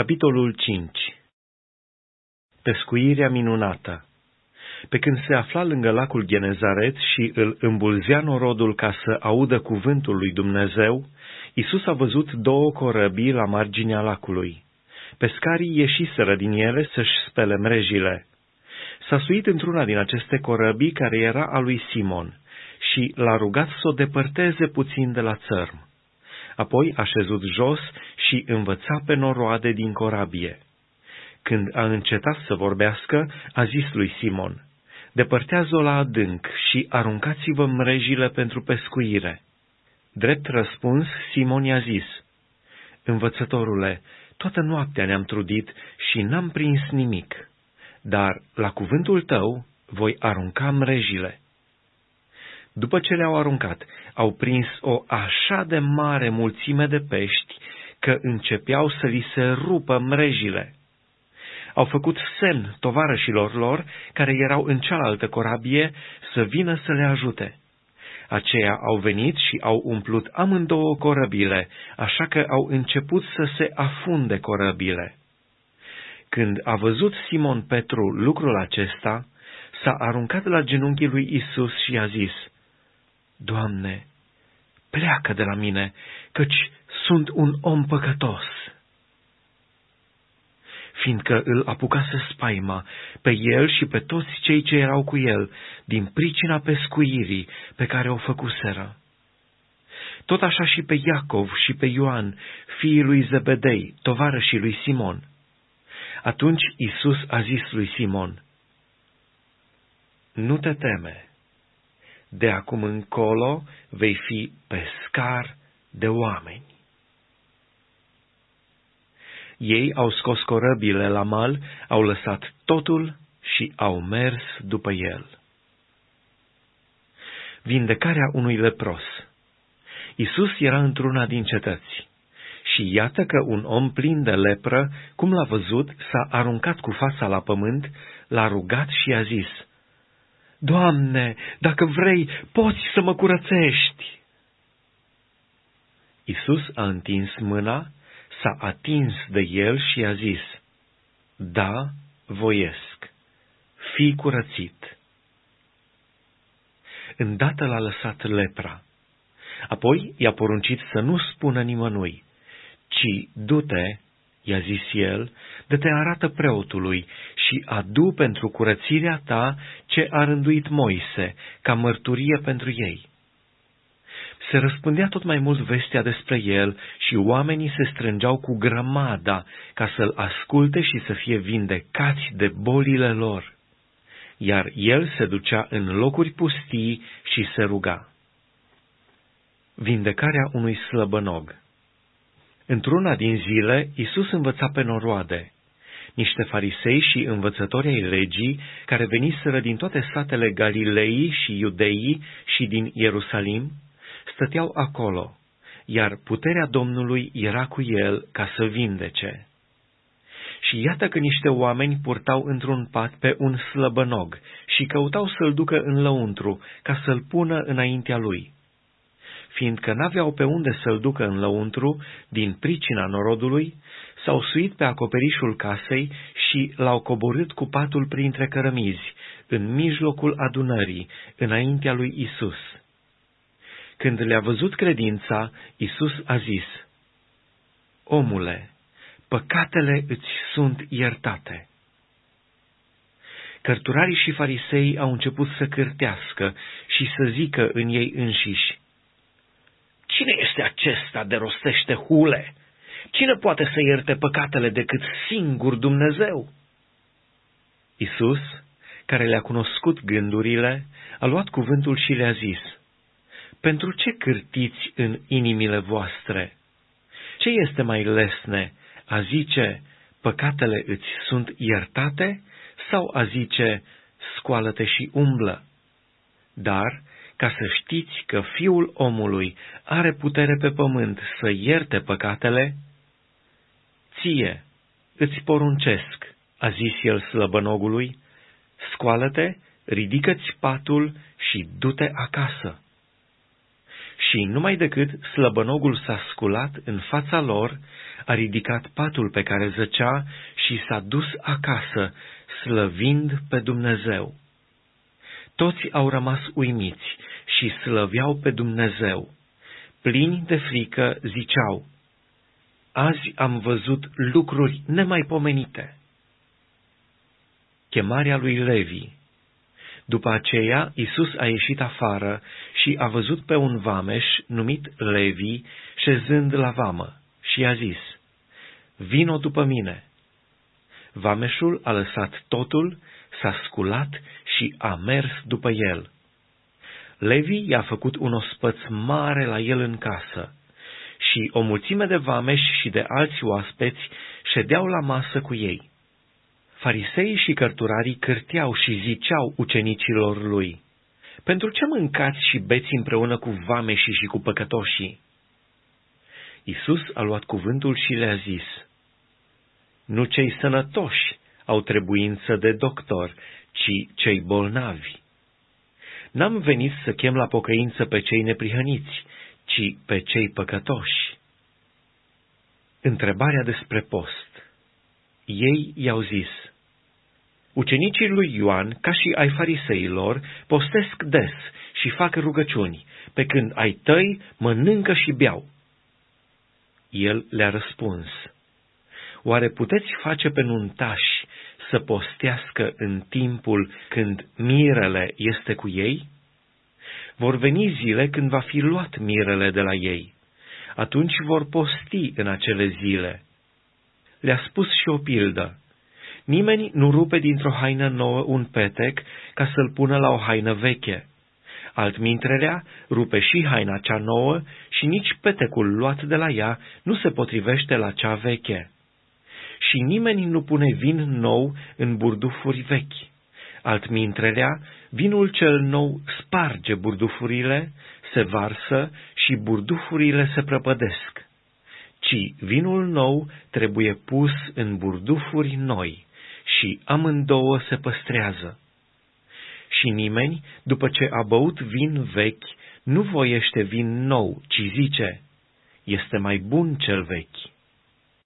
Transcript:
Capitolul 5 Pescuirea minunată Pe când se afla lângă lacul Genezaret și îl îmbulzea norodul ca să audă cuvântul lui Dumnezeu, Isus a văzut două corăbii la marginea lacului. Pescarii ieșiseră din ele să-și spele mrejile. S-a suit într-una din aceste corăbii care era a lui Simon și l-a rugat să o depărteze puțin de la țărm. Apoi a șezut jos și învăța pe noroade din corabie. Când a încetat să vorbească, a zis lui Simon, Depărtează-o la adânc și aruncați-vă mrejile pentru pescuire. Drept răspuns, Simon i-a zis, Învățătorule, toată noaptea ne-am trudit și n-am prins nimic, dar la cuvântul tău voi arunca mrejile. După ce le-au aruncat, au prins o așa de mare mulțime de pești că începeau să li se rupă mrejile. Au făcut semn tovarășilor lor, care erau în cealaltă corabie, să vină să le ajute. Aceia au venit și au umplut amândouă corăbile, așa că au început să se afunde corăbile. Când a văzut Simon Petru lucrul acesta, s-a aruncat la genunchii lui Isus și a zis, Doamne, pleacă de la mine, căci sunt un om păcătos. Fiindcă îl apucase spaima pe el și pe toți cei ce erau cu el, din pricina pescuirii pe care o făcuseră. Tot așa și pe Iacov și pe Ioan, fiii lui Zebedei, tovarășii lui Simon. Atunci Isus a zis lui Simon, Nu te teme, de acum încolo vei fi pescar de oameni. Ei au scos corăbile la mal, au lăsat totul și au mers după el. Vindecarea unui lepros Isus era într-una din cetăți. Și iată că un om plin de lepră, cum l-a văzut, s-a aruncat cu fața la pământ, l-a rugat și a zis, Doamne, dacă vrei, poți să mă curățești. Isus a întins mâna, s-a atins de el și a zis, Da, voiesc, fii curățit. Îndată l-a lăsat lepra. Apoi i-a poruncit să nu spună nimănui, ci du-te, i-a zis el, de te arată preotului și adu pentru curățirea ta ce a rânduit Moise, ca mărturie pentru ei. Se răspândea tot mai mult vestea despre el și oamenii se strângeau cu grămada ca să-l asculte și să fie vindecați de bolile lor. Iar el se ducea în locuri pustii și se ruga. Vindecarea unui slăbănog Într-una din zile, Isus învăța pe noroade. Niște farisei și învățători ai legii, care veniseră din toate satele Galilei și Iudeii și din Ierusalim, stăteau acolo, iar puterea Domnului era cu el ca să vindece. Și iată că niște oameni purtau într-un pat pe un slăbănog și căutau să-l ducă în lăuntru, ca să-l pună înaintea lui fiindcă n-aveau pe unde să-l ducă în lăuntru, din pricina norodului, s-au suit pe acoperișul casei și l-au coborât cu patul printre cărămizi, în mijlocul adunării, înaintea lui Isus. Când le-a văzut credința, Isus a zis, Omule, păcatele îți sunt iertate. Cărturarii și farisei au început să cârtească și să zică în ei înșiși, Cine este acesta de rostește hule? Cine poate să ierte păcatele decât singur Dumnezeu? Isus, care le-a cunoscut gândurile, a luat cuvântul și le-a zis, Pentru ce cârtiți în inimile voastre? Ce este mai lesne, a zice, păcatele îți sunt iertate, sau a zice, scoală-te și umblă? Dar ca să știți că Fiul omului are putere pe pământ să ierte păcatele? Ție, îți poruncesc, a zis el slăbănogului, scoală-te, ridică-ți patul și du-te acasă. Și numai decât slăbănogul s-a sculat în fața lor, a ridicat patul pe care zăcea și s-a dus acasă, slăvind pe Dumnezeu. Toți au rămas uimiți și slăveau pe Dumnezeu. Plini de frică ziceau, Azi am văzut lucruri nemaipomenite. Chemarea lui Levi După aceea, Isus a ieșit afară și a văzut pe un vameș numit Levi șezând la vamă și a zis, Vino după mine. Vameșul a lăsat totul, s-a sculat și a mers după el. Levi i-a făcut un ospăț mare la el în casă și o mulțime de vameși și de alți oaspeți ședeau la masă cu ei. Fariseii și cărturarii cârteau și ziceau ucenicilor lui, Pentru ce mâncați și beți împreună cu vameșii și cu păcătoșii? Isus a luat cuvântul și le-a zis, Nu cei sănătoși au trebuință de doctor, ci cei bolnavi. N-am venit să chem la pocăință pe cei neprihăniți, ci pe cei păcătoși. Întrebarea despre post. Ei i-au zis, Ucenicii lui Ioan, ca și ai fariseilor, postesc des și fac rugăciuni, pe când ai tăi mănâncă și beau. El le-a răspuns, Oare puteți face pe nuntași să postească în timpul când mirele este cu ei? Vor veni zile când va fi luat mirele de la ei. Atunci vor posti în acele zile. Le-a spus și o pildă. Nimeni nu rupe dintr-o haină nouă un petec ca să-l pună la o haină veche. Altmintrelea rupe și haina cea nouă și nici petecul luat de la ea nu se potrivește la cea veche. Și nimeni nu pune vin nou în burdufuri vechi. Altmintrelea, vinul cel nou sparge burdufurile, se varsă și burdufurile se prăpădesc. Ci vinul nou trebuie pus în burdufuri noi și amândouă se păstrează. Și nimeni, după ce a băut vin vechi, nu voiește vin nou, ci zice, este mai bun cel vechi.